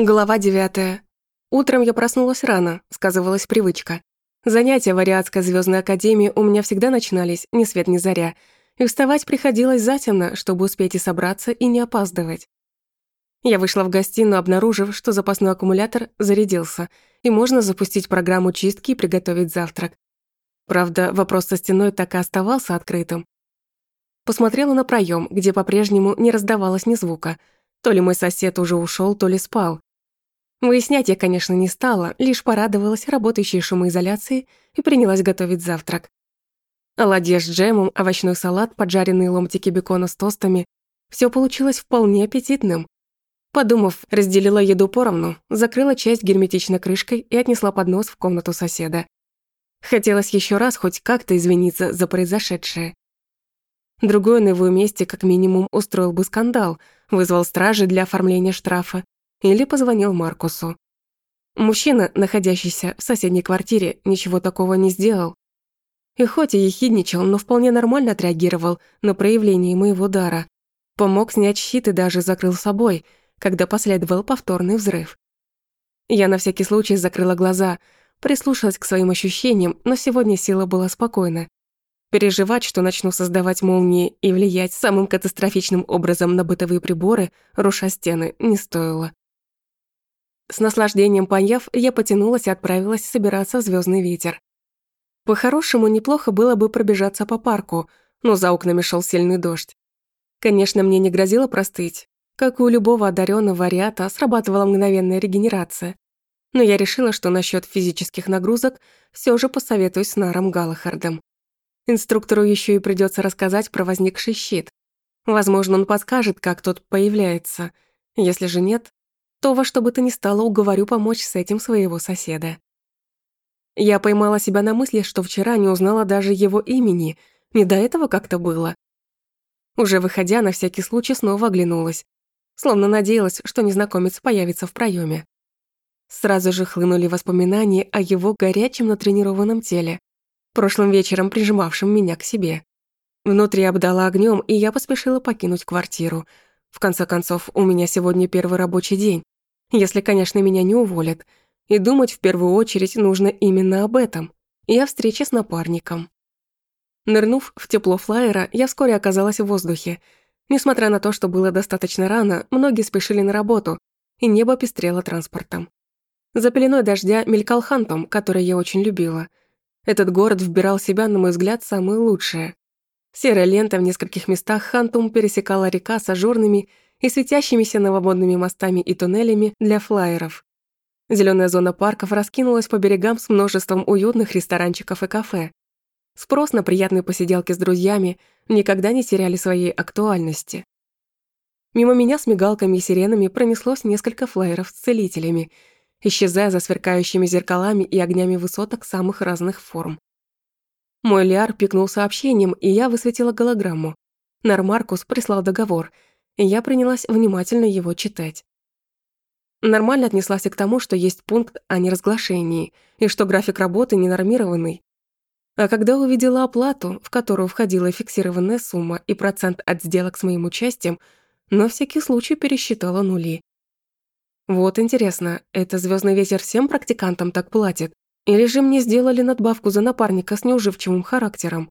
Глава девятая. Утром я проснулась рано, сказывалась привычка. Занятия в Ариадской звездной академии у меня всегда начинались ни свет ни заря, и вставать приходилось затемно, чтобы успеть и собраться, и не опаздывать. Я вышла в гостиную, обнаружив, что запасной аккумулятор зарядился, и можно запустить программу чистки и приготовить завтрак. Правда, вопрос со стеной так и оставался открытым. Посмотрела на проем, где по-прежнему не раздавалось ни звука. То ли мой сосед уже ушел, то ли спал. Выяснять я, конечно, не стала, лишь порадовалась работающей шумоизоляции и принялась готовить завтрак. Оладья с джемом, овощной салат, поджаренные ломтики бекона с тостами. Все получилось вполне аппетитным. Подумав, разделила еду поровну, закрыла часть герметичной крышкой и отнесла поднос в комнату соседа. Хотелось еще раз хоть как-то извиниться за произошедшее. Другой на его месте как минимум устроил бы скандал, вызвал стражи для оформления штрафа или позвонил Маркусу. Мужчина, находящийся в соседней квартире, ничего такого не сделал. И хоть и ехидничал, но вполне нормально отреагировал на проявление моего дара. Помог снять щит и даже закрыл собой, когда последовал повторный взрыв. Я на всякий случай закрыла глаза, прислушалась к своим ощущениям, но сегодня сила была спокойна. Переживать, что начну создавать молнии и влиять самым катастрофичным образом на бытовые приборы, руша стены, не стоило. С наслаждением поняв, я потянулась и отправилась собираться в звездный ветер. По-хорошему, неплохо было бы пробежаться по парку, но за окнами шел сильный дождь. Конечно, мне не грозило простыть. Как и у любого одаренного вариата, срабатывала мгновенная регенерация. Но я решила, что насчет физических нагрузок все же посоветуюсь с Наром Галахардом. Инструктору еще и придется рассказать про возникший щит. Возможно, он подскажет, как тот появляется. Если же нет, то во что бы то ни стало уговорю помочь с этим своего соседа. Я поймала себя на мысли, что вчера не узнала даже его имени, не до этого как-то было. Уже выходя, на всякий случай снова оглянулась, словно надеялась, что незнакомец появится в проеме. Сразу же хлынули воспоминания о его горячем натренированном теле, прошлым вечером прижимавшем меня к себе. Внутри обдала огнем, и я поспешила покинуть квартиру. В конце концов, у меня сегодня первый рабочий день, если, конечно, меня не уволят. И думать в первую очередь нужно именно об этом и о встрече с напарником. Нырнув в тепло флайера, я вскоре оказалась в воздухе. Несмотря на то, что было достаточно рано, многие спешили на работу, и небо пестрело транспортом. За пеленой дождя мелькал Хантом, который я очень любила. Этот город вбирал в себя, на мой взгляд, самое лучшее. Серая лента в нескольких местах Хантум пересекала река с ажурными и светящимися новомодными мостами и туннелями для флайеров. Зеленая зона парков раскинулась по берегам с множеством уютных ресторанчиков и кафе. Спрос на приятные посиделки с друзьями никогда не теряли своей актуальности. Мимо меня с мигалками и сиренами пронеслось несколько флайеров с целителями, исчезая за сверкающими зеркалами и огнями высоток самых разных форм. Мой Лиар пикнул сообщением, и я высветила голограмму. Нармаркус прислал договор — и я принялась внимательно его читать. Нормально отнеслась и к тому, что есть пункт о неразглашении, и что график работы ненормированный. А когда увидела оплату, в которую входила фиксированная сумма и процент от сделок с моим участием, на всякий случай пересчитала нули. Вот интересно, это звездный ветер всем практикантам так платит? Или же мне сделали надбавку за напарника с неуживчивым характером?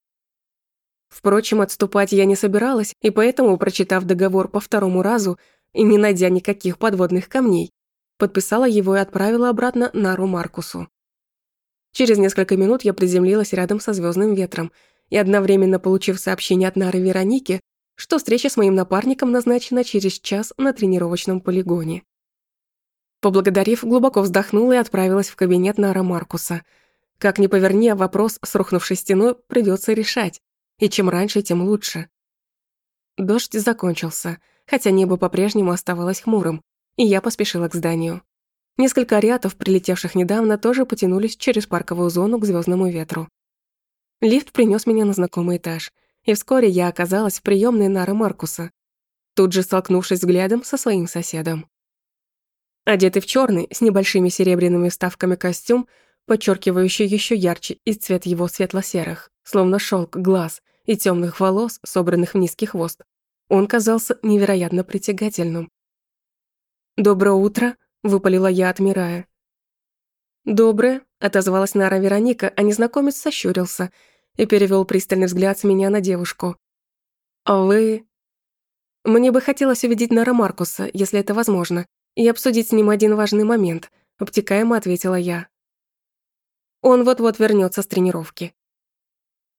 Впрочем, отступать я не собиралась, и поэтому, прочитав договор по второму разу и не найдя никаких подводных камней, подписала его и отправила обратно Нару Маркусу. Через несколько минут я приземлилась рядом со звездным ветром и одновременно получив сообщение от Нары Вероники, что встреча с моим напарником назначена через час на тренировочном полигоне. Поблагодарив, глубоко вздохнула и отправилась в кабинет Нара Маркуса. Как ни поверни, вопрос с рухнувшей стеной придется решать и чем раньше, тем лучше. Дождь закончился, хотя небо по-прежнему оставалось хмурым, и я поспешила к зданию. Несколько ариатов, прилетевших недавно, тоже потянулись через парковую зону к звездному ветру. Лифт принес меня на знакомый этаж, и вскоре я оказалась в приемной Нары Маркуса, тут же столкнувшись взглядом со своим соседом. Одетый в черный с небольшими серебряными вставками костюм, подчеркивающий еще ярче и цвет его светло-серых, словно шелк глаз и темных волос, собранных в низкий хвост. Он казался невероятно притягательным. «Доброе утро», — выпалила я, отмирая. «Доброе», — отозвалась Нара Вероника, а незнакомец сощурился и перевел пристальный взгляд с меня на девушку. «А вы...» «Мне бы хотелось увидеть Нара Маркуса, если это возможно, и обсудить с ним один важный момент», — обтекаемо ответила я. «Он вот-вот вернется с тренировки».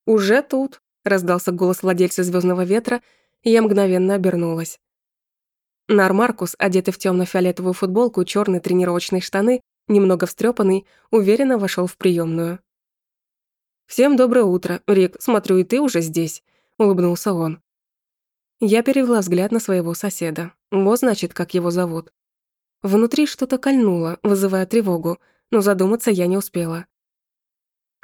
«Уже тут», — раздался голос владельца Звездного ветра, и я мгновенно обернулась. Нар Маркус, одетый в темно фиолетовую футболку, черные тренировочные штаны немного встрепанный, уверенно вошел в приемную. «Всем доброе утро, Рик, смотрю, и ты уже здесь», — улыбнулся он. Я перевела взгляд на своего соседа. Вот значит, как его зовут. Внутри что-то кольнуло, вызывая тревогу, но задуматься я не успела.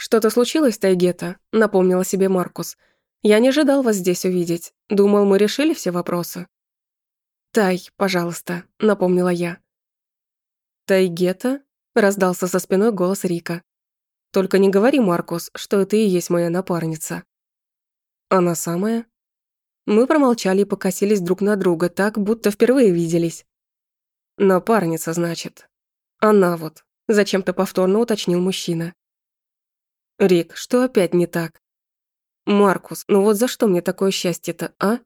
«Что-то случилось, Тайгета?» — напомнила себе Маркус. «Я не ожидал вас здесь увидеть. Думал, мы решили все вопросы». «Тай, пожалуйста», — напомнила я. «Тайгета?» Раздался со спиной голос Рика. «Только не говори, Маркус, что это и есть моя напарница». «Она самая?» Мы промолчали и покосились друг на друга так, будто впервые виделись. «Напарница, значит. Она вот», — зачем-то повторно уточнил мужчина. «Рик, что опять не так?» «Маркус, ну вот за что мне такое счастье-то, а?»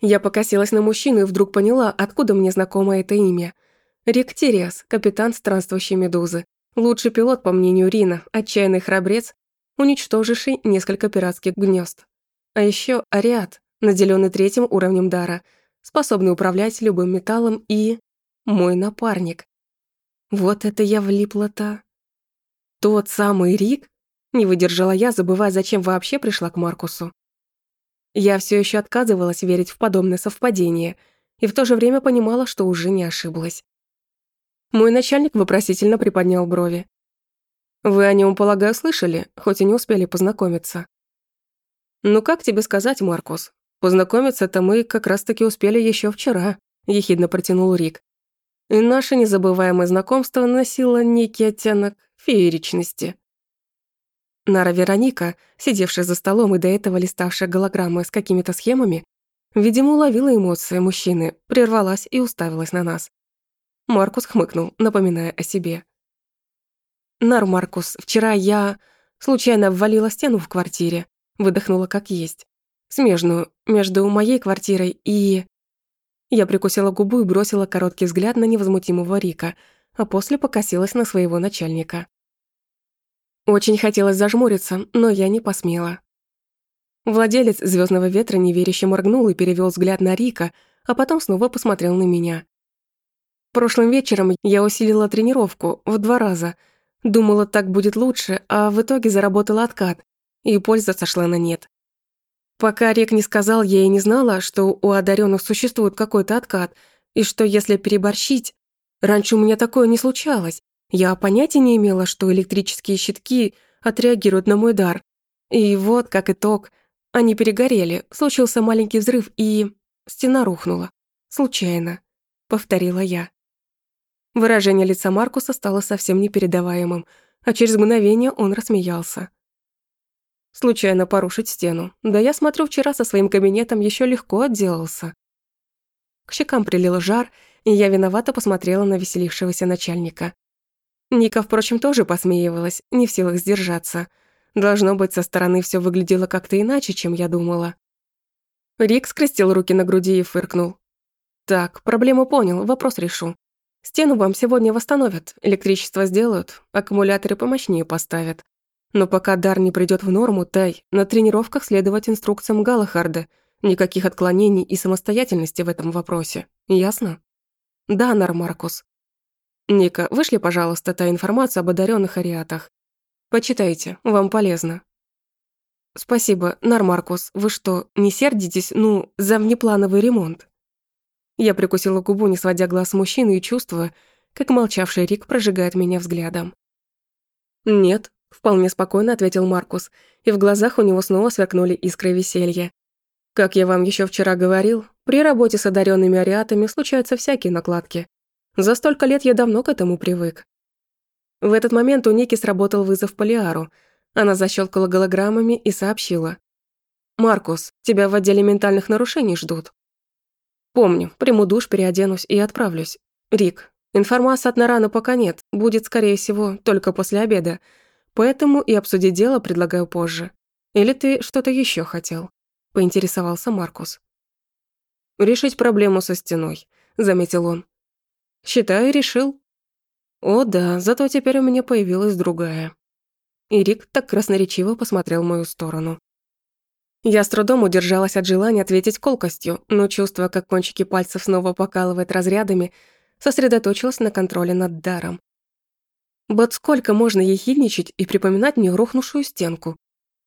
Я покосилась на мужчину и вдруг поняла, откуда мне знакомо это имя — Рик Тириас, капитан странствующей медузы. Лучший пилот, по мнению Рина, отчаянный храбрец, уничтоживший несколько пиратских гнезд. А еще Ариат, наделенный третьим уровнем дара, способный управлять любым металлом и... мой напарник. Вот это я влипла-то. Тот самый Рик? Не выдержала я, забывая, зачем вообще пришла к Маркусу. Я все еще отказывалась верить в подобное совпадение и в то же время понимала, что уже не ошиблась. Мой начальник вопросительно приподнял брови. «Вы о нем, полагаю, слышали, хоть и не успели познакомиться». «Ну как тебе сказать, Маркус? Познакомиться-то мы как раз-таки успели еще вчера», – ехидно протянул Рик. И наше незабываемое знакомство носило некий оттенок фееричности. Нара Вероника, сидевшая за столом и до этого листавшая голограммы с какими-то схемами, видимо, уловила эмоции мужчины, прервалась и уставилась на нас. Маркус хмыкнул, напоминая о себе. «Нар, Маркус, вчера я случайно обвалила стену в квартире, выдохнула как есть. Смежную, между моей квартирой и...» Я прикусила губу и бросила короткий взгляд на невозмутимого Рика, а после покосилась на своего начальника. Очень хотелось зажмуриться, но я не посмела. Владелец звездного ветра неверяще моргнул и перевел взгляд на Рика, а потом снова посмотрел на меня. Прошлым вечером я усилила тренировку в два раза. Думала, так будет лучше, а в итоге заработала откат, и польза сошла на нет. Пока Рек не сказал, я и не знала, что у одаренных существует какой-то откат, и что если переборщить... Раньше у меня такое не случалось. Я понятия не имела, что электрические щитки отреагируют на мой дар. И вот, как итог, они перегорели, случился маленький взрыв, и... Стена рухнула. Случайно. Повторила я. Выражение лица Маркуса стало совсем непередаваемым, а через мгновение он рассмеялся. Случайно порушить стену. Да я смотрю, вчера со своим кабинетом еще легко отделался. К щекам прилил жар, и я виновато посмотрела на веселившегося начальника. Ника, впрочем, тоже посмеивалась, не в силах сдержаться. Должно быть, со стороны все выглядело как-то иначе, чем я думала. Рик скрестил руки на груди и фыркнул. «Так, проблему понял, вопрос решу. Стену вам сегодня восстановят, электричество сделают, аккумуляторы помощнее поставят. Но пока дар не придёт в норму, Тай, на тренировках следовать инструкциям Галахарда. Никаких отклонений и самостоятельности в этом вопросе. Ясно? Да, Нар Маркус. Ника, вышли, пожалуйста, та информацию об одаренных ариатах. Почитайте, вам полезно. Спасибо, Нар Маркус. Вы что, не сердитесь, ну, за внеплановый ремонт? Я прикусила губу, не сводя глаз с мужчины и чувствуя, как молчавший Рик прожигает меня взглядом. «Нет», — вполне спокойно ответил Маркус, и в глазах у него снова сверкнули искры веселья. «Как я вам еще вчера говорил, при работе с одаренными ариатами случаются всякие накладки. За столько лет я давно к этому привык». В этот момент у Ники сработал вызов Полиару. Она защелкала голограммами и сообщила. «Маркус, тебя в отделе ментальных нарушений ждут». Помню, приму душ, переоденусь и отправлюсь. Рик, Информации от Нарана пока нет, будет, скорее всего, только после обеда, поэтому и обсудить дело предлагаю позже. Или ты что-то еще хотел?» — поинтересовался Маркус. «Решить проблему со стеной», — заметил он. «Считаю, решил». «О да, зато теперь у меня появилась другая». И так красноречиво посмотрел в мою сторону. Я с трудом удержалась от желания ответить колкостью, но чувствуя, как кончики пальцев снова покалывает разрядами, сосредоточилась на контроле над даром. Вот сколько можно ехидничать и припоминать мне рухнувшую стенку?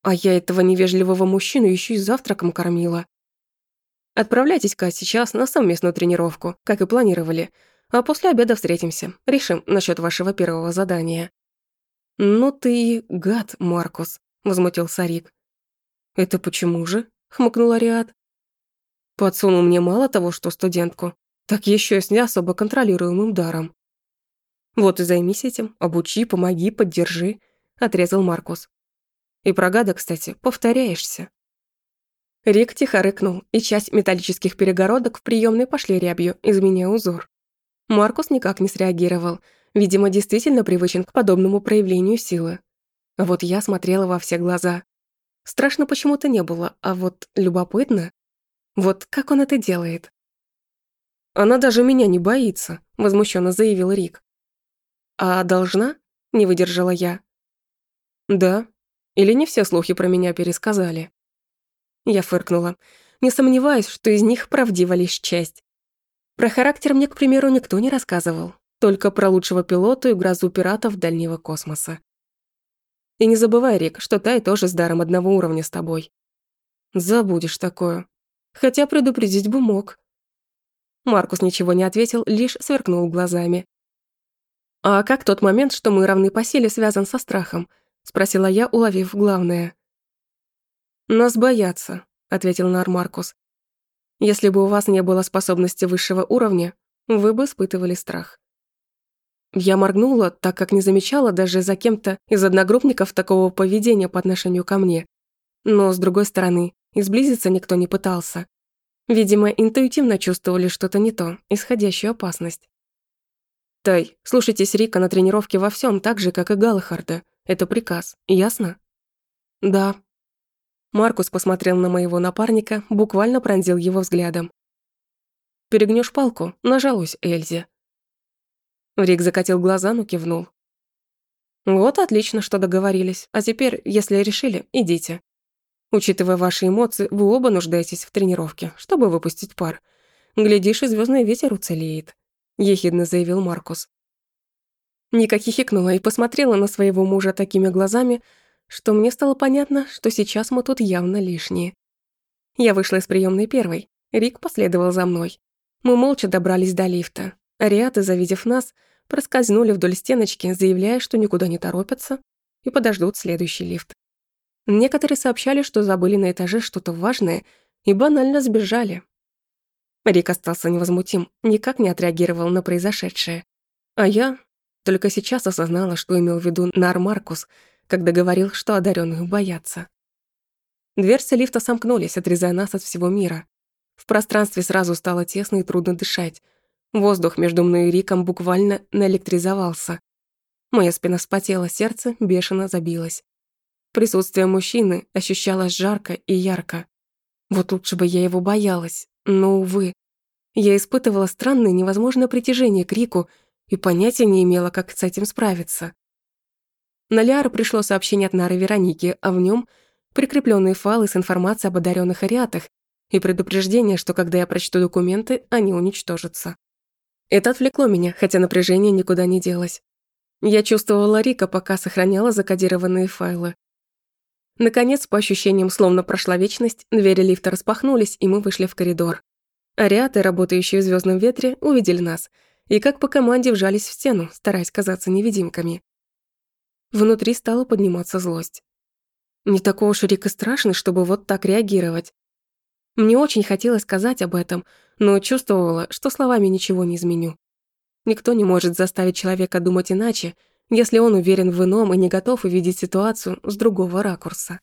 А я этого невежливого мужчину еще и завтраком кормила. Отправляйтесь-ка сейчас на совместную тренировку, как и планировали, а после обеда встретимся, решим насчет вашего первого задания». «Ну ты гад, Маркус», — возмутился Рик. «Это почему же?» — хмыкнул Ариад. «Подсунул мне мало того, что студентку, так еще и с не особо контролируемым даром». «Вот и займись этим, обучи, помоги, поддержи», — отрезал Маркус. «И про гада, кстати, повторяешься». Рик тихо рыкнул, и часть металлических перегородок в приемной пошли рябью, изменяя узор. Маркус никак не среагировал, видимо, действительно привычен к подобному проявлению силы. Вот я смотрела во все глаза. Страшно почему-то не было, а вот любопытно. Вот как он это делает? «Она даже меня не боится», — возмущенно заявил Рик. «А должна?» — не выдержала я. «Да. Или не все слухи про меня пересказали?» Я фыркнула. Не сомневаюсь, что из них правдива лишь часть. Про характер мне, к примеру, никто не рассказывал. Только про лучшего пилота и грозу пиратов дальнего космоса. И не забывай, Рик, что Тай тоже с даром одного уровня с тобой. Забудешь такое. Хотя предупредить бы мог. Маркус ничего не ответил, лишь сверкнул глазами. «А как тот момент, что мы равны по силе, связан со страхом?» — спросила я, уловив главное. «Нас боятся», — ответил Нар Маркус. «Если бы у вас не было способности высшего уровня, вы бы испытывали страх». Я моргнула, так как не замечала даже за кем-то из одногруппников такого поведения по отношению ко мне. Но, с другой стороны, и сблизиться никто не пытался. Видимо, интуитивно чувствовали что-то не то, исходящую опасность. «Тай, слушайтесь Рика на тренировке во всем так же, как и Галахарда. Это приказ, ясно?» «Да», Маркус посмотрел на моего напарника, буквально пронзил его взглядом. «Перегнёшь палку, нажалуюсь, Эльзе». Рик закатил глаза, но кивнул. «Вот отлично, что договорились. А теперь, если решили, идите. Учитывая ваши эмоции, вы оба нуждаетесь в тренировке, чтобы выпустить пар. Глядишь, и звездный ветер уцелеет», — ехидно заявил Маркус. Ника хихикнула и посмотрела на своего мужа такими глазами, что мне стало понятно, что сейчас мы тут явно лишние. Я вышла из приемной первой, Рик последовал за мной. Мы молча добрались до лифта. Ариаты, завидев нас, проскользнули вдоль стеночки, заявляя, что никуда не торопятся и подождут следующий лифт. Некоторые сообщали, что забыли на этаже что-то важное и банально сбежали. Рик остался невозмутим, никак не отреагировал на произошедшее. А я только сейчас осознала, что имел в виду Нар Маркус — когда говорил, что одаренных боятся. Дверцы лифта сомкнулись, отрезая нас от всего мира. В пространстве сразу стало тесно и трудно дышать. Воздух между мной и Риком буквально наэлектризовался. Моя спина вспотела, сердце бешено забилось. Присутствие мужчины ощущалось жарко и ярко. Вот лучше бы я его боялась, но, увы. Я испытывала странное невозможное притяжение к Рику и понятия не имела, как с этим справиться. На Лиару пришло сообщение от Нары Вероники, а в нем прикрепленные файлы с информацией об одаренных ариатах и предупреждение, что когда я прочту документы, они уничтожатся. Это отвлекло меня, хотя напряжение никуда не делось. Я чувствовала Рика, пока сохраняла закодированные файлы. Наконец, по ощущениям, словно прошла вечность, двери лифта распахнулись, и мы вышли в коридор. Ариаты, работающие в звездном ветре, увидели нас и как по команде вжались в стену, стараясь казаться невидимками. Внутри стала подниматься злость. Не такой уж Рик и страшный, чтобы вот так реагировать. Мне очень хотелось сказать об этом, но чувствовала, что словами ничего не изменю. Никто не может заставить человека думать иначе, если он уверен в ином и не готов увидеть ситуацию с другого ракурса.